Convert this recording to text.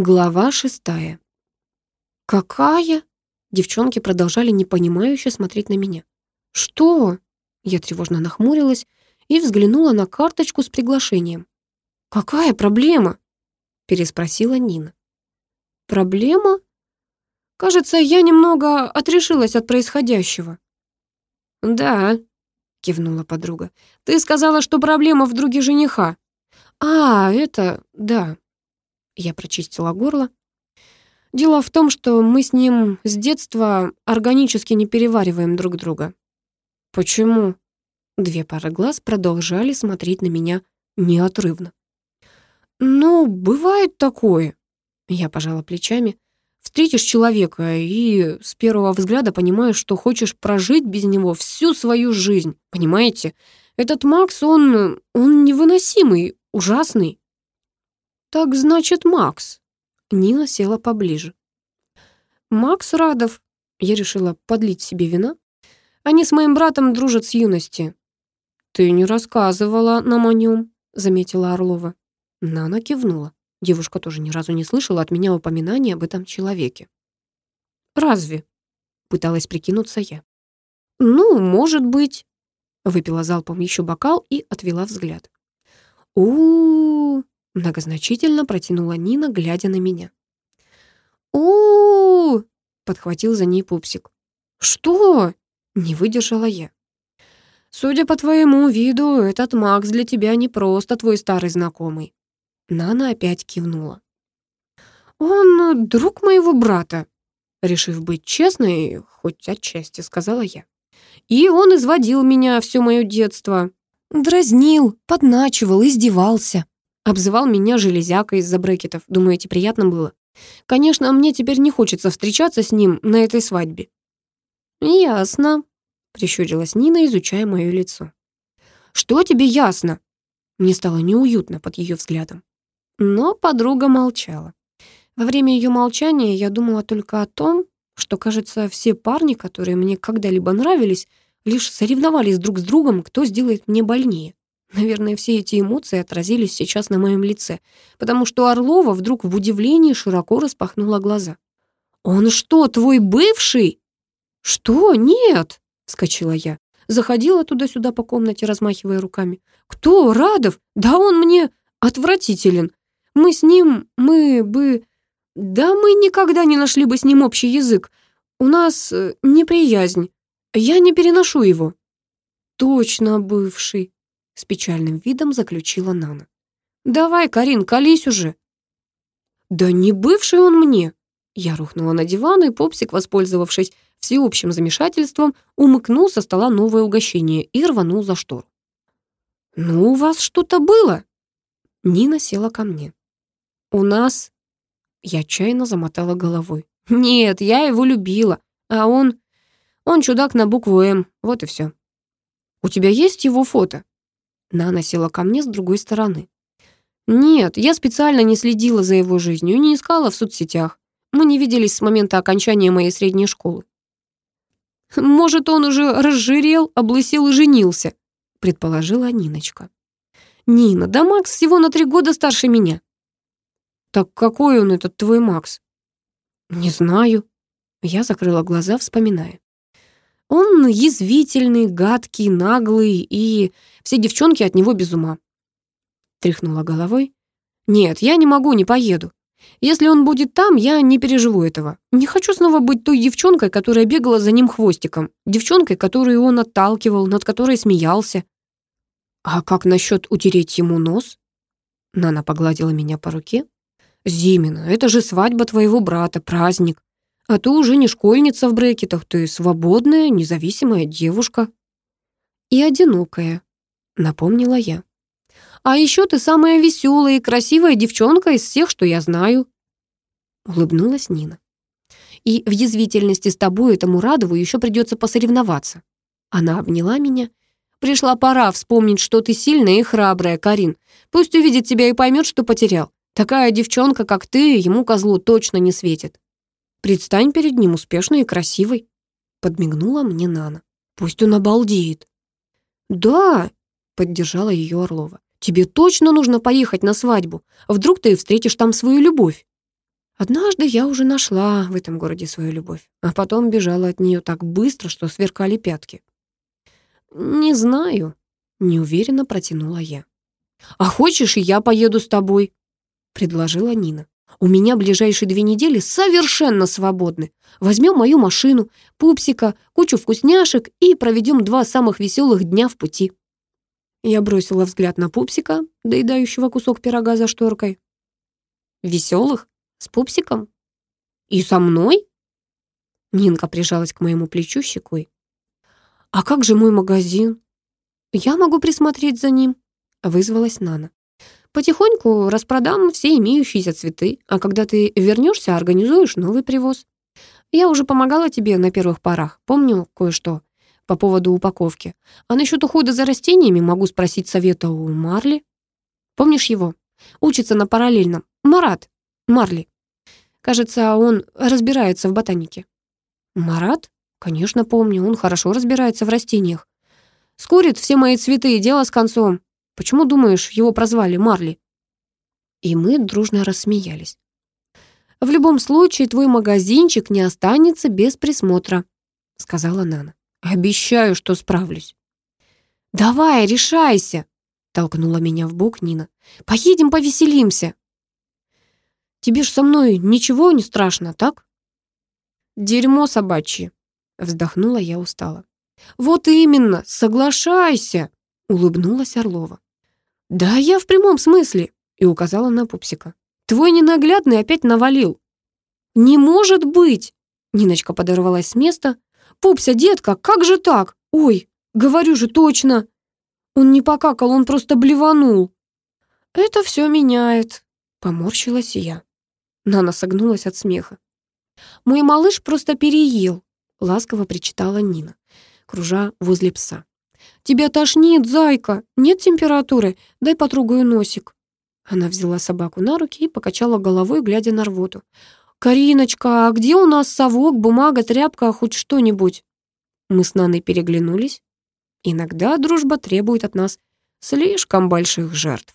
Глава шестая. «Какая?» Девчонки продолжали непонимающе смотреть на меня. «Что?» Я тревожно нахмурилась и взглянула на карточку с приглашением. «Какая проблема?» переспросила Нина. «Проблема?» «Кажется, я немного отрешилась от происходящего». «Да», — кивнула подруга. «Ты сказала, что проблема в друге жениха». «А, это... да». Я прочистила горло. «Дело в том, что мы с ним с детства органически не перевариваем друг друга». «Почему?» Две пары глаз продолжали смотреть на меня неотрывно. «Ну, бывает такое», — я пожала плечами. «Встретишь человека и с первого взгляда понимаешь, что хочешь прожить без него всю свою жизнь, понимаете? Этот Макс, он... он невыносимый, ужасный». «Так значит, Макс». Нина села поближе. «Макс Радов». Я решила подлить себе вина. Они с моим братом дружат с юности. «Ты не рассказывала нам о нем», — заметила Орлова. Нана кивнула. Девушка тоже ни разу не слышала от меня упоминания об этом человеке. «Разве?» — пыталась прикинуться я. «Ну, может быть». Выпила залпом еще бокал и отвела взгляд. у у, -у многозначительно протянула Нина, глядя на меня. у, подхватил за ней пупсик. «Что?» — не выдержала я. «Судя по твоему виду, этот Макс для тебя не просто твой старый знакомый. Нана опять кивнула. «Он друг моего брата», — решив быть честной, хоть отчасти, сказала я. «И он изводил меня все мое детство. Дразнил, подначивал, издевался. Обзывал меня железякой из-за брекетов. Думаете, приятно было? Конечно, мне теперь не хочется встречаться с ним на этой свадьбе». «Ясно», — прищурилась Нина, изучая мое лицо. «Что тебе ясно?» Мне стало неуютно под ее взглядом. Но подруга молчала. Во время ее молчания я думала только о том, что, кажется, все парни, которые мне когда-либо нравились, лишь соревновались друг с другом, кто сделает мне больнее. Наверное, все эти эмоции отразились сейчас на моем лице, потому что Орлова вдруг в удивлении широко распахнула глаза. «Он что, твой бывший?» «Что? Нет!» — вскочила я. Заходила туда-сюда по комнате, размахивая руками. «Кто? Радов? Да он мне отвратителен. Мы с ним, мы бы... Да мы никогда не нашли бы с ним общий язык. У нас э, неприязнь. Я не переношу его». «Точно бывший», — с печальным видом заключила Нана. «Давай, Карин, колись уже». «Да не бывший он мне». Я рухнула на диван, и Попсик, воспользовавшись всеобщим замешательством, умыкнул со стола новое угощение и рванул за штору. «Ну, у вас что-то было?» Нина села ко мне. «У нас...» Я отчаянно замотала головой. «Нет, я его любила, а он... Он чудак на букву «М», вот и все. «У тебя есть его фото?» Нана села ко мне с другой стороны. «Нет, я специально не следила за его жизнью, не искала в соцсетях. Мы не виделись с момента окончания моей средней школы». «Может, он уже разжирел, облысел и женился», предположила Ниночка. «Нина, да Макс всего на три года старше меня. «Так какой он, этот твой Макс?» «Не знаю». Я закрыла глаза, вспоминая. «Он язвительный, гадкий, наглый, и все девчонки от него без ума». Тряхнула головой. «Нет, я не могу, не поеду. Если он будет там, я не переживу этого. Не хочу снова быть той девчонкой, которая бегала за ним хвостиком, девчонкой, которую он отталкивал, над которой смеялся. А как насчет утереть ему нос? Нана погладила меня по руке. «Зимина, это же свадьба твоего брата, праздник. А ты уже не школьница в брекетах, ты свободная, независимая девушка». «И одинокая», — напомнила я. «А еще ты самая веселая и красивая девчонка из всех, что я знаю», — улыбнулась Нина. «И в язвительности с тобой этому Радову еще придется посоревноваться». Она обняла меня. «Пришла пора вспомнить, что ты сильная и храбрая, Карин. Пусть увидит тебя и поймет, что потерял. Такая девчонка, как ты, ему, козлу, точно не светит. Предстань перед ним успешной и красивой. Подмигнула мне Нана. Пусть он обалдеет. Да, поддержала ее Орлова. Тебе точно нужно поехать на свадьбу. Вдруг ты встретишь там свою любовь. Однажды я уже нашла в этом городе свою любовь, а потом бежала от нее так быстро, что сверкали пятки. «Не знаю», — неуверенно протянула я. «А хочешь, я поеду с тобой?» — предложила Нина. «У меня ближайшие две недели совершенно свободны. Возьмем мою машину, пупсика, кучу вкусняшек и проведем два самых веселых дня в пути». Я бросила взгляд на пупсика, доедающего кусок пирога за шторкой. «Веселых? С пупсиком? И со мной?» Нинка прижалась к моему плечу щекой. «А как же мой магазин?» «Я могу присмотреть за ним», — вызвалась Нана. «Потихоньку распродам все имеющиеся цветы, а когда ты вернешься, организуешь новый привоз. Я уже помогала тебе на первых порах, помню кое-что по поводу упаковки. А насчет ухода за растениями могу спросить совета у Марли. Помнишь его? Учится на параллельном. Марат. Марли. Кажется, он разбирается в ботанике». «Марат?» Конечно, помню, он хорошо разбирается в растениях. Скурит все мои цветы, и дело с концом. Почему, думаешь, его прозвали Марли? И мы дружно рассмеялись. В любом случае, твой магазинчик не останется без присмотра, сказала Нана. Обещаю, что справлюсь. Давай, решайся, толкнула меня в бок Нина. Поедем повеселимся. Тебе ж со мной ничего не страшно, так? Дерьмо собачье, Вздохнула я устало. «Вот именно, соглашайся!» Улыбнулась Орлова. «Да я в прямом смысле!» И указала на пупсика. «Твой ненаглядный опять навалил!» «Не может быть!» Ниночка подорвалась с места. «Пупся, детка, как же так? Ой, говорю же точно!» Он не покакал, он просто блеванул. «Это все меняет», — поморщилась я. Нана согнулась от смеха. «Мой малыш просто переел. — ласково причитала Нина, кружа возле пса. «Тебя тошнит, зайка! Нет температуры? Дай потрогаю носик». Она взяла собаку на руки и покачала головой, глядя на рвоту. «Кариночка, а где у нас совок, бумага, тряпка, хоть что-нибудь?» Мы с Наной переглянулись. Иногда дружба требует от нас слишком больших жертв.